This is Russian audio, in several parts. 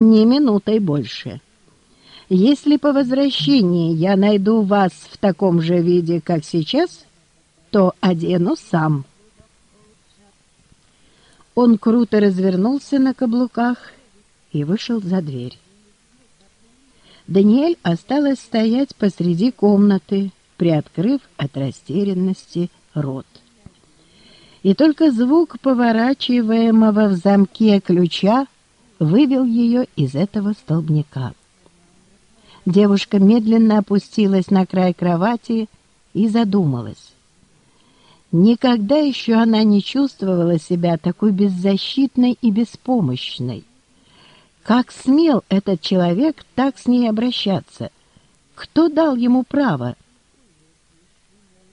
ни минутой больше. Если по возвращении я найду вас в таком же виде, как сейчас, то одену сам». Он круто развернулся на каблуках и вышел за дверь. Даниэль осталась стоять посреди комнаты, приоткрыв от растерянности рот. И только звук поворачиваемого в замке ключа вывел ее из этого столбняка. Девушка медленно опустилась на край кровати и задумалась. Никогда еще она не чувствовала себя такой беззащитной и беспомощной. Как смел этот человек так с ней обращаться? Кто дал ему право?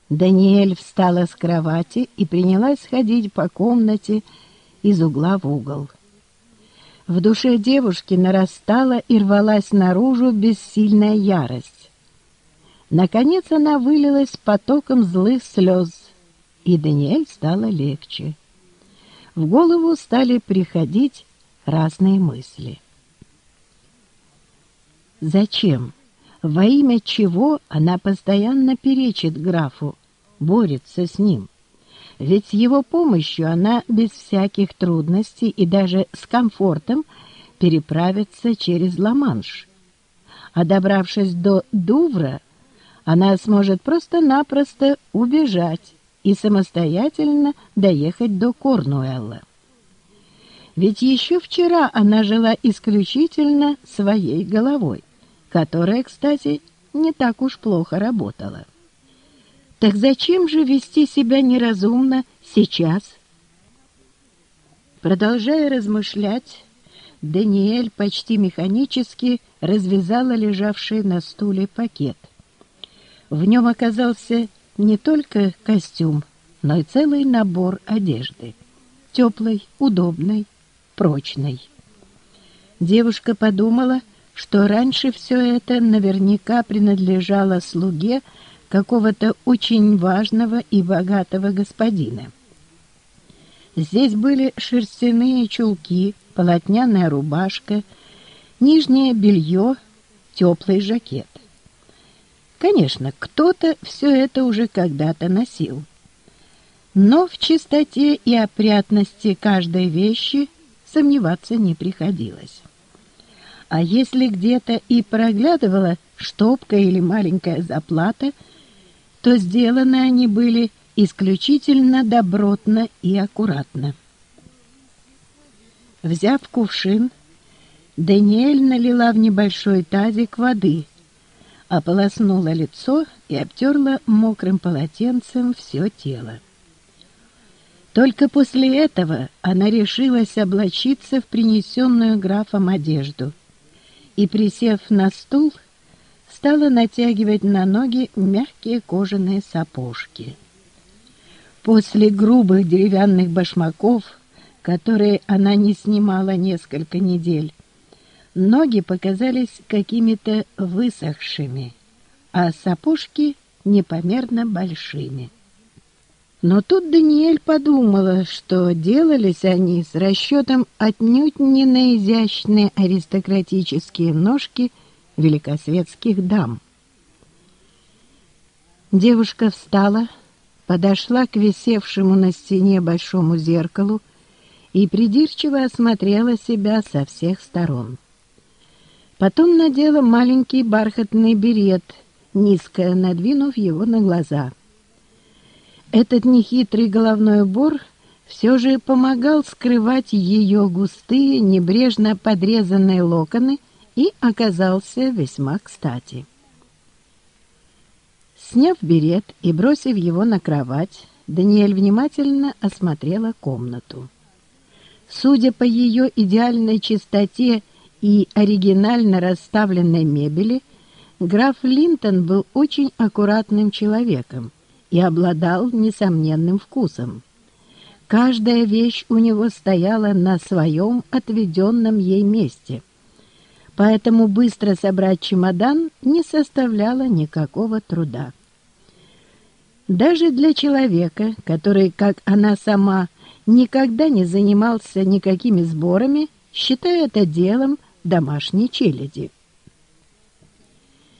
Даниэль встала с кровати и принялась ходить по комнате из угла в угол. В душе девушки нарастала и рвалась наружу бессильная ярость. Наконец она вылилась потоком злых слез, и Даниэль стало легче. В голову стали приходить разные мысли. Зачем? Во имя чего она постоянно перечит графу, борется с ним? Ведь с его помощью она без всяких трудностей и даже с комфортом переправится через Ла-Манш. А добравшись до Дувра, она сможет просто-напросто убежать и самостоятельно доехать до Корнуэлла. Ведь еще вчера она жила исключительно своей головой, которая, кстати, не так уж плохо работала. Так зачем же вести себя неразумно сейчас? Продолжая размышлять, Даниэль почти механически развязала лежавший на стуле пакет. В нем оказался не только костюм, но и целый набор одежды. Теплый, удобный, прочный. Девушка подумала, что раньше все это наверняка принадлежало слуге какого-то очень важного и богатого господина. Здесь были шерстяные чулки, полотняная рубашка, нижнее белье, теплый жакет. Конечно, кто-то все это уже когда-то носил. Но в чистоте и опрятности каждой вещи сомневаться не приходилось. А если где-то и проглядывала штопка или маленькая заплата, то сделаны они были исключительно добротно и аккуратно. Взяв кувшин, Даниэль налила в небольшой тазик воды — ополоснула лицо и обтерла мокрым полотенцем все тело. Только после этого она решилась облачиться в принесенную графом одежду и, присев на стул, стала натягивать на ноги мягкие кожаные сапожки. После грубых деревянных башмаков, которые она не снимала несколько недель, Ноги показались какими-то высохшими, а сапожки непомерно большими. Но тут Даниэль подумала, что делались они с расчетом отнюдь не на изящные аристократические ножки великосветских дам. Девушка встала, подошла к висевшему на стене большому зеркалу и придирчиво осмотрела себя со всех сторон. Потом надела маленький бархатный берет, низко надвинув его на глаза. Этот нехитрый головной убор все же помогал скрывать ее густые, небрежно подрезанные локоны и оказался весьма кстати. Сняв берет и бросив его на кровать, Даниэль внимательно осмотрела комнату. Судя по ее идеальной чистоте и оригинально расставленной мебели, граф Линтон был очень аккуратным человеком и обладал несомненным вкусом. Каждая вещь у него стояла на своем отведенном ей месте, поэтому быстро собрать чемодан не составляло никакого труда. Даже для человека, который, как она сама, никогда не занимался никакими сборами, считая это делом, домашней челяди.